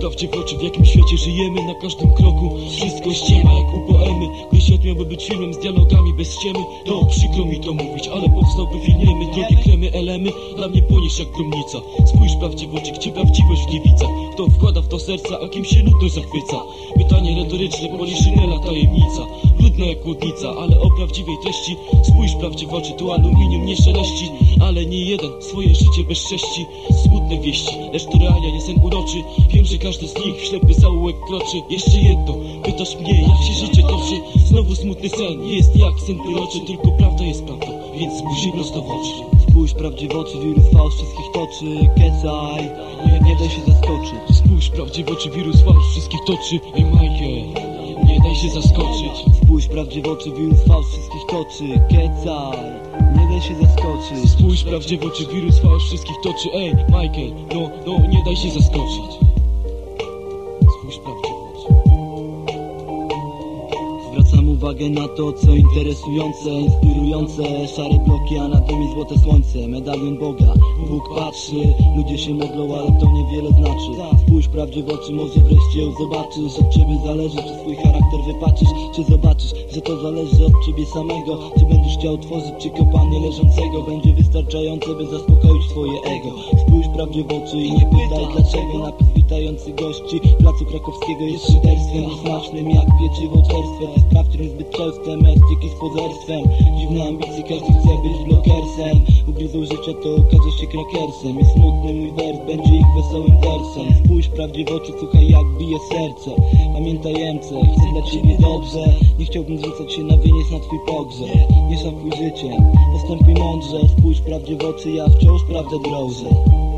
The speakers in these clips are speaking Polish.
prawdzie w oczy, w jakim świecie żyjemy. Na każdym kroku Wszystko ściema jak u poemy Gdy świat miałby być filmem z dialogami bez ściemy. To przykro mi to mówić, ale powstałby filmy Drogie kremy, elemy, dla mnie poniesz jak gromnica. Spójrz prawdzie w oczy, gdzie prawdziwość w kibica Kto wkłada w to serca, a kim się ludność zachwyca? Pytanie retoryczne, poliszynela tajemnica. Brudna jak chłodnica, ale o prawdziwej treści. Spójrz prawdzie w oczy, tu aluminium nie szeleści Ale nie jeden, swoje życie bezcześci Smutne wieści, lecz to realia, nie sen uroczy. Wiem, że każdy z nich w ślepy zaułek kroczy. Jeszcze jedno, pytasz mnie, jak się życie toczy. Znowu smutny sen, jest jak sen pyroczy Tylko prawda jest prawdą, więc spójrz jej prosto w oczy. Spójrz prawdzie w oczy, wirus fałsz wszystkich toczy. Kecaj, nie, nie daj się zaskoczyć. Spójrz prawdzie w oczy, wirus fałsz wszystkich toczy. Ej Michael, nie daj się zaskoczyć. Spójrz prawdzie w oczy, wirus fałsz wszystkich toczy. Kecaj, nie daj się zaskoczyć. Spójrz prawdzie w oczy, wirus fałsz wszystkich toczy. Ej Michael, no, no nie daj się zaskoczyć Spójrz uwagę na to, co interesujące, inspirujące. Szare bloki, a nad nimi złote słońce. Medalion Boga, Bóg patrzy Ludzie się modlą, ale to niewiele znaczy. Spójrz prawdzie w oczy, może wreszcie ją zobaczysz. Od ciebie zależy, czy swój charakter wypaczysz Czy zobaczysz, że to zależy od ciebie samego. Czy będziesz chciał tworzyć, czy kopanie leżącego. Będzie wystarczające, by zaspokoić twoje ego. Spójrz prawdzie w oczy i nie pytaj dlaczego. Napis witający gości Placu Krakowskiego jest szyderstwem Niesmacznym jak pieczywo czerstwe Sprawdź, zbyt częste męstyki z pozerstwem Dziwne ambicje, każdy chce być blokersem. Ugryzą życia, to okaże się krakersem. Jest smutny mój wers, będzie ich wesołym wersem Spójrz prawdzie w oczy, słuchaj jak bije serce. Pamiętaj jemce, chcę dla ciebie dobrze. Nie chciałbym zwracać się na wieniec na twój pogrzeb. Nie szafuj życiem, postępuj mądrze. Spójrz prawdzie w oczy, ja wciąż prawdę drążę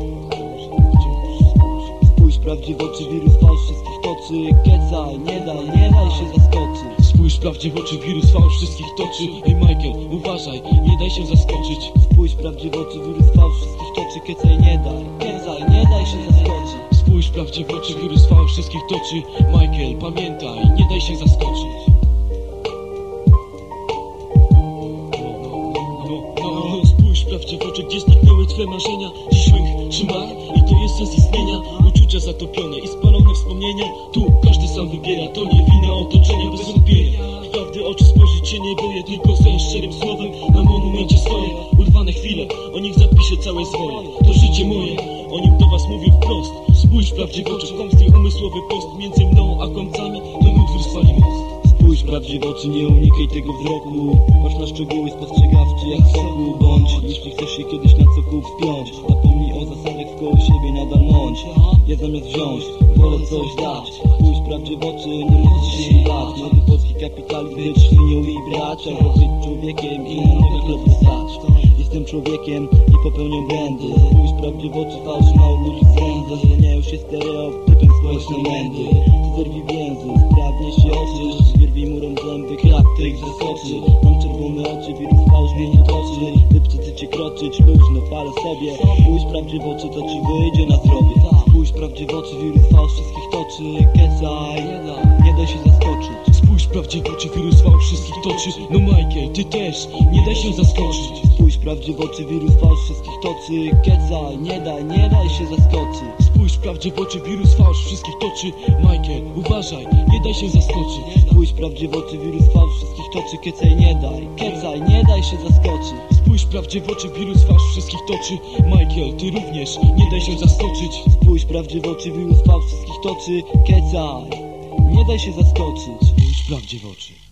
W oczy, wirus fałsz wszystkich toczy. Kecaj, nie daj, nie daj się zaskoczyć. Spójrz prawdzie w oczy, wirus fałsz wszystkich toczy. Ej Michael, uważaj, nie daj się zaskoczyć. Spójrz prawdzie w oczy, wirus fałsz wszystkich toczy. Kecaj, nie daj, kecaj, nie daj się zaskoczyć. Spójrz prawdzie w oczy, wirus fałsz wszystkich toczy. Michael, pamiętaj, nie daj się zaskoczyć. No, no, no, spójrz prawdzie w oczy, gdzie zniknęły twe marzenia. Dziś łych trzyma i to jest sens istnienia Uczucia zatopione i spalone wspomnienia. Tu każdy sam wybiera, to nie wina otoczenia bez wątpienia. Prawdy oczy spojrzeć się nie boję, tylko ze szczerym słowem. Na monumencie stoję, urwane chwile, o nich zapiszę całe swoje To życie moje, o nim do was mówię wprost. Spójrz prawdzie w oczy, kłamstwie umysłowy post Między mną a kłamcami, ten utwór spali most. Spójrz prawdzie w oczy, nie unikaj tego wzroku. Patrz na szczegóły spostrzegawczy jak soku Bądź, jeśli chcesz się kiedyś na coku wspiąć Zapomnij zamiast wziąć, wolę coś dać. Spójrz prawdzie w oczy, nie musisz się bać. Nowy polski kapitalizm, być świnią i brać Albo być człowiekiem i na nowy chleb stać. Jestem człowiekiem i popełniam błędy. Spójrz prawdzie w oczy, fałsz mało ludzi zręd Zazmieniają się stereotypem społeczne mędy Zerwij więzy, sprawnie się oczysz. Wyrwij murą zęby, charakter ich zaskoczy. Mam czerwone oczy, wirus fałsz mnie nie toczy Wy chcecie kroczyć, luźno palę sobie. Spójrz prawdzie w oczy, to ci wyjdzie na zdrowie Spójrz prawdzie w oczy, wirus fałsz wszystkich toczy. Kecaj, nie daj się zaskoczyć. Spójrz prawdzie w oczy, wirus fałsz wszystkich toczy. No Michael, ty też, nie daj się zaskoczyć. Spójrz prawdzie w oczy, wirus fałsz wszystkich toczy. Kecaj, nie daj, nie daj się zaskoczyć. Spójrz prawdzie w oczy, wirus fałsz wszystkich toczy. Michael, uważaj, nie daj się zaskoczyć. Spójrz prawdzie w oczy, wirus fałsz wszystkich toczy. Kecaj, nie daj, kecaj, nie daj się zaskoczyć. Spójrz prawdzie w oczy, wirus fałsz wszystkich toczy. Michael, ty również, nie daj się zaskoczyć. Spójrz prawdzie w oczy, wirus fałsz wszystkich toczy. Kecaj, nie daj się zaskoczyć. Spójrz prawdzie w oczy